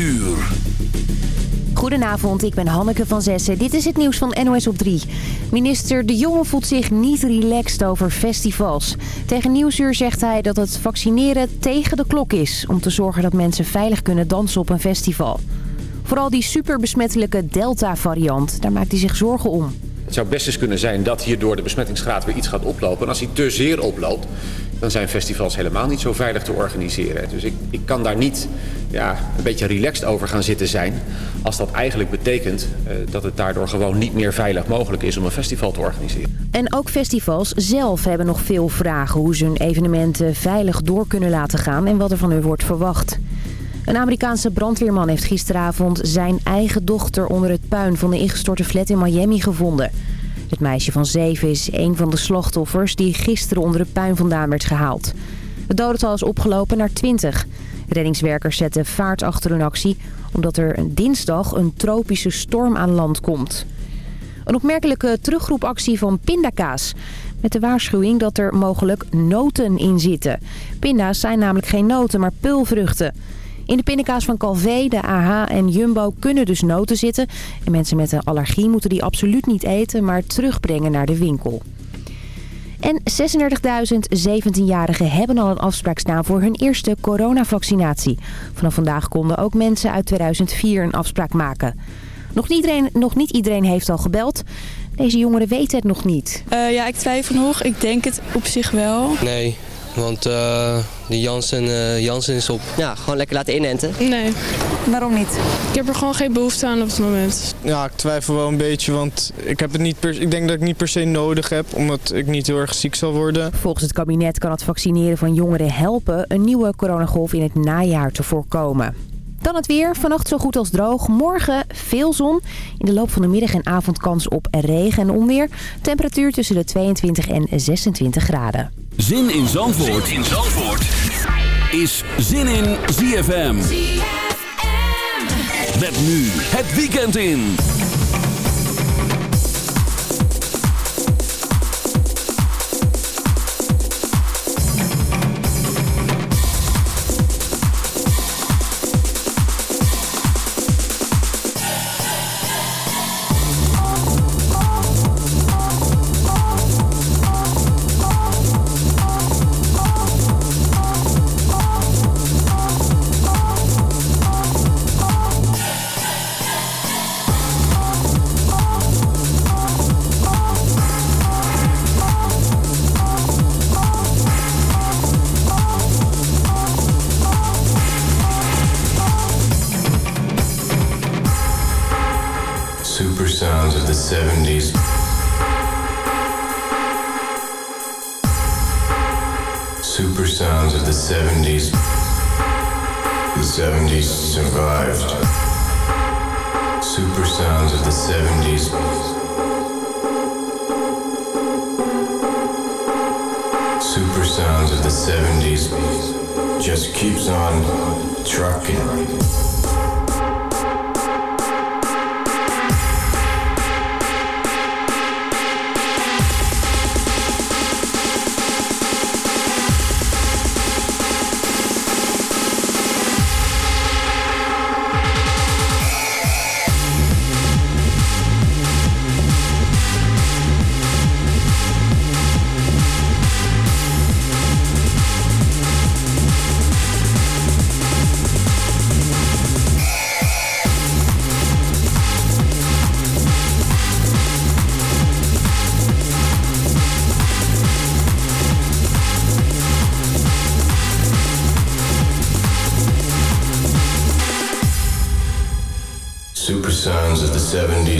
uur. Goedenavond, ik ben Hanneke van Zessen. Dit is het nieuws van NOS op 3. Minister De Jonge voelt zich niet relaxed over festivals. Tegen Nieuwsuur zegt hij dat het vaccineren tegen de klok is... om te zorgen dat mensen veilig kunnen dansen op een festival. Vooral die superbesmettelijke Delta-variant, daar maakt hij zich zorgen om. Het zou best eens kunnen zijn dat hierdoor de besmettingsgraad weer iets gaat oplopen. En als hij te zeer oploopt, dan zijn festivals helemaal niet zo veilig te organiseren. Dus ik, ik kan daar niet ja, een beetje relaxed over gaan zitten zijn... als dat eigenlijk betekent uh, dat het daardoor gewoon niet meer veilig mogelijk is om een festival te organiseren. En ook festivals zelf hebben nog veel vragen... hoe ze hun evenementen veilig door kunnen laten gaan en wat er van hun wordt verwacht. Een Amerikaanse brandweerman heeft gisteravond zijn eigen dochter onder het puin van de ingestorte flat in Miami gevonden. Het meisje van zeven is een van de slachtoffers die gisteren onder het puin vandaan werd gehaald. Het dodental is opgelopen naar 20. Reddingswerkers zetten vaart achter hun actie omdat er dinsdag een tropische storm aan land komt. Een opmerkelijke terugroepactie van pindakaas. Met de waarschuwing dat er mogelijk noten in zitten. Pinda's zijn namelijk geen noten, maar pulvruchten. In de pindakaas van Calvé, de AH en Jumbo kunnen dus noten zitten. En mensen met een allergie moeten die absoluut niet eten, maar terugbrengen naar de winkel. En 36.000 17-jarigen hebben al een afspraak staan voor hun eerste coronavaccinatie. Vanaf vandaag konden ook mensen uit 2004 een afspraak maken. Nog niet iedereen, nog niet iedereen heeft al gebeld. Deze jongeren weten het nog niet. Uh, ja, ik twijfel nog. Ik denk het op zich wel. Nee, want uh, de Janssen, uh, Janssen is op. Ja, gewoon lekker laten inenten. Nee. Waarom niet? Ik heb er gewoon geen behoefte aan op het moment. Ja, ik twijfel wel een beetje, want ik, heb het niet per, ik denk dat ik niet per se nodig heb, omdat ik niet heel erg ziek zal worden. Volgens het kabinet kan het vaccineren van jongeren helpen een nieuwe coronagolf in het najaar te voorkomen. Dan het weer. Vannacht zo goed als droog. Morgen veel zon. In de loop van de middag en avond kans op regen en onweer. Temperatuur tussen de 22 en 26 graden. Zin in Zandvoort, zin in Zandvoort. is Zin in ZFM. ZFM. Met nu het weekend in. 70s.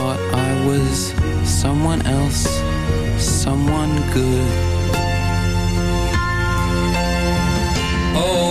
thought I was someone else, someone good. Oh.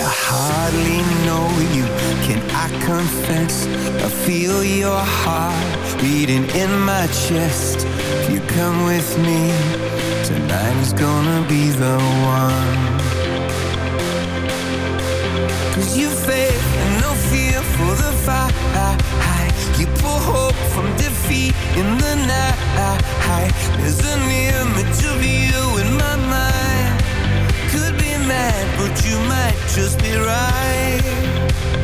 I hardly know you. Can I confess? I feel your heart beating in my chest. If you come with me Tonight is gonna be the one. Cause you faith and no fear for the fight. You pull hope from defeat in the night. There's an image of you in my mind mad but you might just be right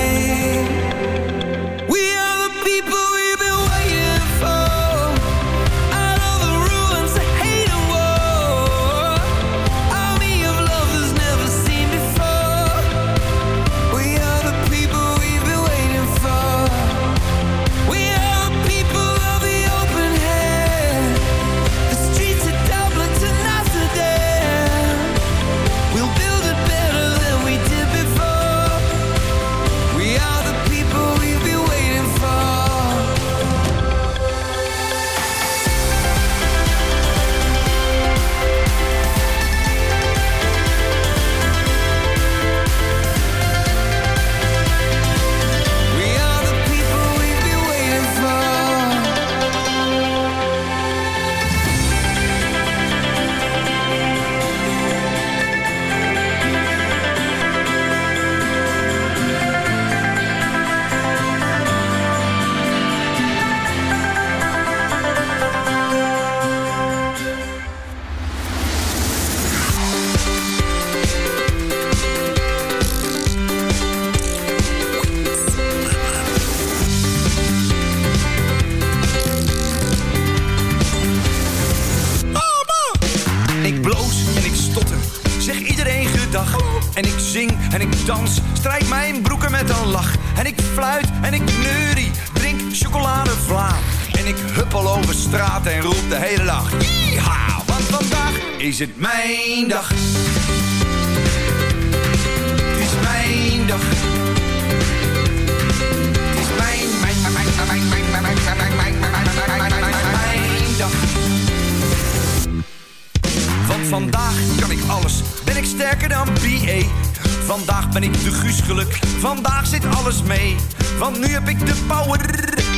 Het mijn dag. Het is mijn dag. Het is mijn, mijn, mijn, mijn, mijn, mijn, mijn, mijn, mijn, mijn, mijn, mijn, dag. Want vandaag kan ik alles, ben ik sterker dan BA. Vandaag ben ik de Guus geluk, vandaag zit alles mee. Want nu heb ik de power,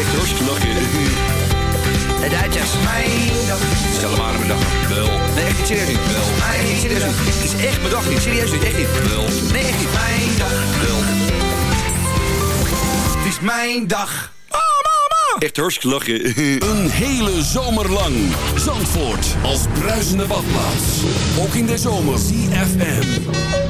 Echt hartstikke lachen. De Duitsers. Mijn dag. Stel maar aan mijn dag. Wel. Nee, echt niet serieus niet. Wel. Nee, niet serieus niet. Het is echt mijn dag niet. Serieus niet. Echt niet. Wel. Nee, echt niet. Mijn dag. Wel. Het is mijn dag. Oh, mama. Echt hartstikke lachen. Een hele zomer lang. Zandvoort als bruisende badplaats. Ook in de zomer. CFM.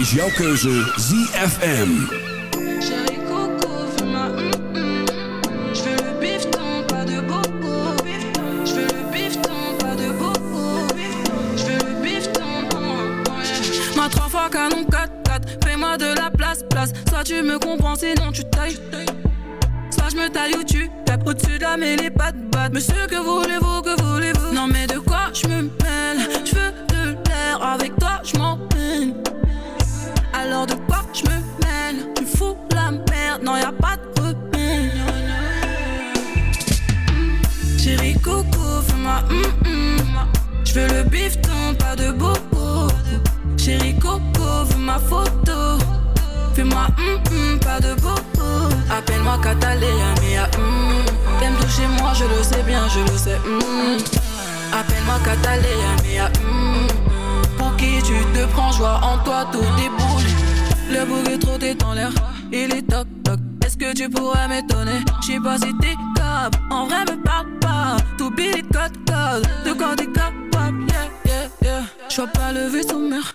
Is jouw keuze ZFM. Je le sais bien, je le sais hum. Appelle-moi Catalina, mia hum. Pour qui tu te prends, joie en toi, tout déboule. Le trop est en l'air, il est toc toc. Est-ce que tu pourrais m'étonner? J'sais pas si t'es capable, en vrai me parle pas. Tout billet code code, de quoi t'es capable, yeah yeah yeah. J'vois pas le vaisseau mère,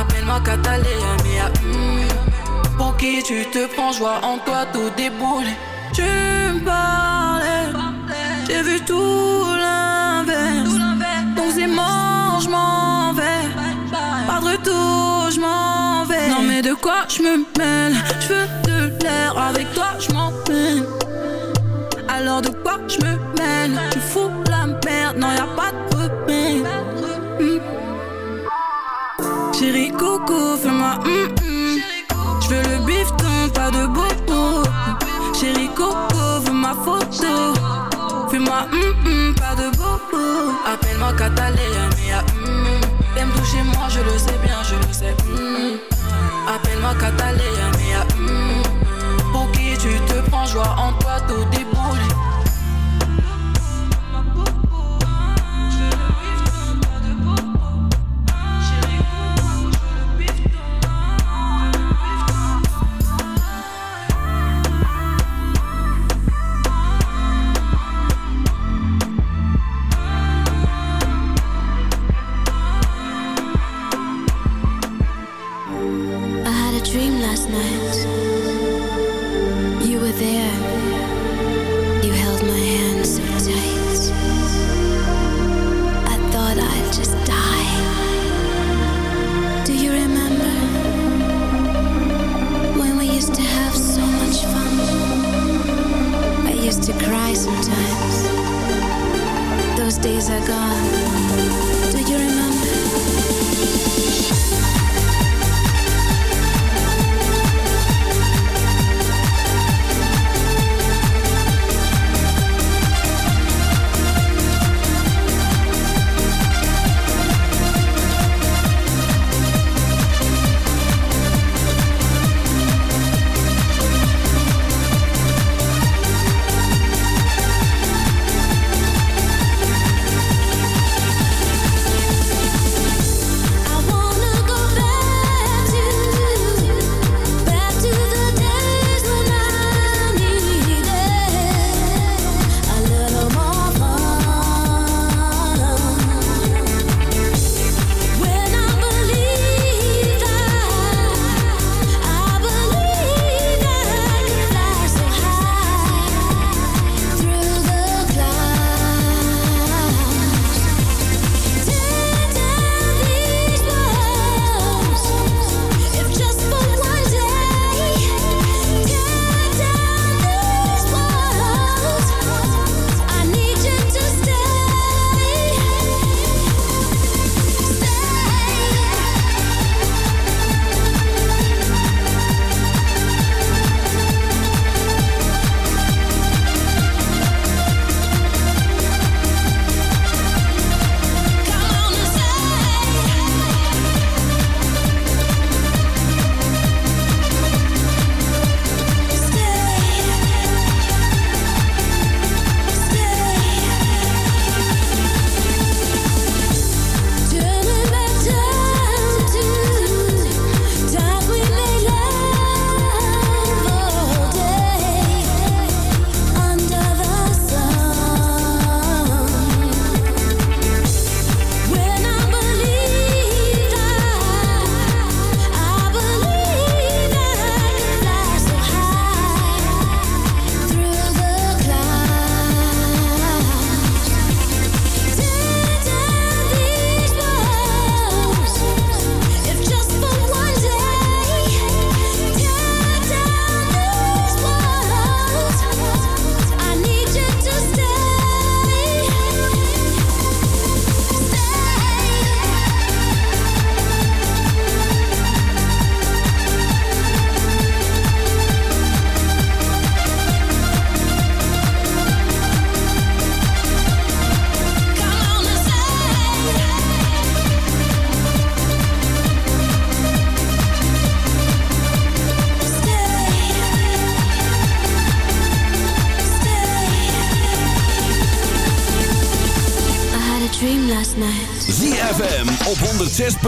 Appelle-moi Catalina, mia hum. Pour qui tu te prends, joie en toi, tout déboule. Tu me parlais, j'ai vu tout l'inverse. Donc c'est mort, je m'en vais. Pas de retour, je m'en vais. Non mais de quoi je me mêle? Je veux de l'air, avec toi je m'en peine. Alors de quoi je me mêle? Tu fous la merde, non y'a pas de Chérie Coco, fais-moi hum hum. Je veux le bifton, pas de bobo. Chérie Coco, veux ma photo. Fais-moi hum hum, pas de bobo. Appelle-moi Catalina, mia hum. T'aimes toucher moi, je le sais bien, je le sais. Appelle-moi Catalina, mia hum. Pour qui tu te prends, joie en toi, tout déboule.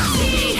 ZFM.